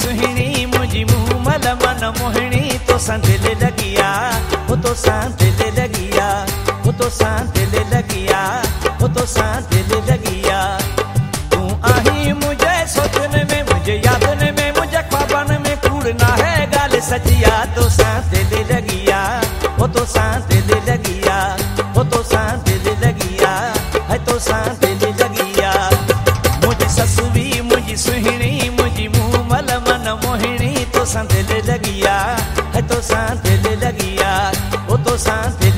सुहिणी मुझी मुँह मल मन मोहिणी तो दिल लगिया, वो तो दिल लगिया, वो तो दिल लगिया, वो तो दिल लगिया। तू आही मुझे सोचन में, मुझे यादन में, मुझे ख्वाबन में कूड़ना है गाल सचिया तो दिल लगिया, वो तो दिल लगिया, वो तो दिल लगिया, है तो दिल है तोसां दिलि लॻी आहे हो तोसां दिलि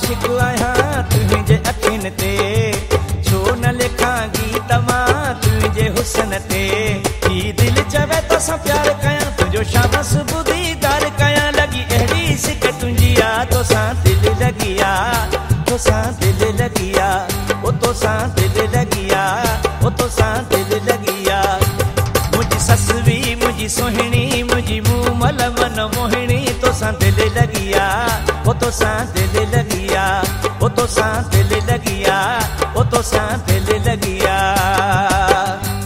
आशिक आहियाँ तुंहिंजे अखियुनि ते। छो न लिखां गीत माँ तुंहिंजे हुसन ते। ही दिलि चवे तोसां प्यार कयां तुंहिंजो शाबस ॿुधी दार कयां। लॻी अहिड़ी सिक तुंहिंजी आहे तोसां दिलि लॻी आहे तोसां दिलि आहे ओ तोसां दिलि लॻी आहे ओ तोसां दिलि लॻी आहे मुंहिंजी ससु बि मुंहिंजी सुहिणी मुंहिंजी मूं मल मन मोहिणी तोसां दिलि लॻी आहे ओ तोसां दिलि लॻी तोसां दिलि लॻी आहे ओ तोसां दिलि लॻी आहे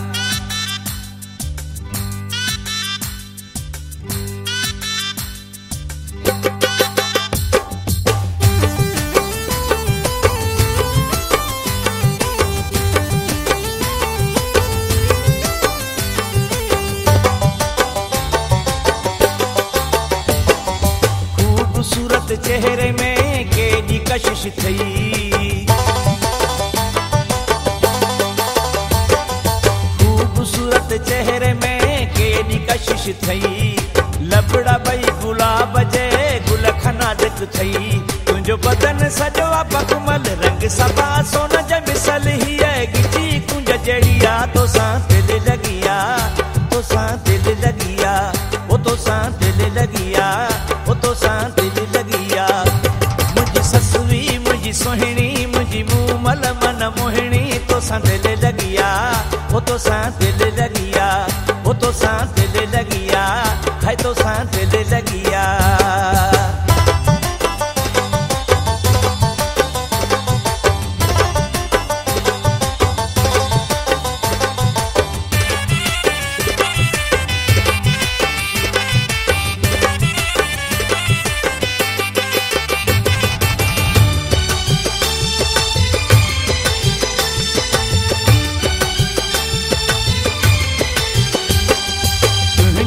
खूबसूरत चेहरे में कशिश थई। खूबसूरत चेहरे में केॾी कशिश थई। लबड़ा ॿई गुलाब जे गुल खनादक थई। तुंहिंजो बदन सॼो आहे बकमल रंग सभा सोन जे मिसल हीअ गिची। कुंज जहिड़ी आहे तोसां दिलि लॻी आहे तोसां दिलि लॻी आहे ओ तोसां दिलि लॻी आहे मुंहिंजी मुझी मुंहिंजी मल मन मोहिणी सा दिल लगिया, वो ओ सा दिल लगिया, वो ओ सा दिल लगिया है तो सा दिल लॻी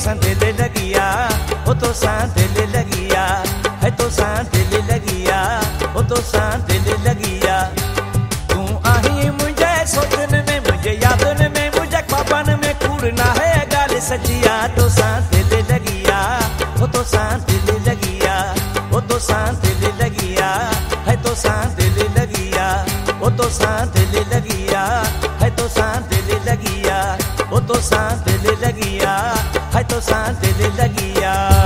तोसां दिलि आ ओ तोसां दिलि लॻी आ है तोसां दिलि लॻी आ ओ तोसां दिलि लॻी आ तूं आहीं मुंहिंजे सोचनि में मुंहिंजे यादनि में मुंहिंजे ख्वाबनि में कूड़ न आहे ॻाल्हि सची आ तोसां दिलि ओ तोसां दिलि लॻी आ ओ तोसां दिलि लॻी आ है तोसां दिलि लॻी आ ओ तोसां दिलि लॻी आ है तोसां दिलि लॻी आ ओ तोसां दिलि लॻी है तो सांस दिल लगिया।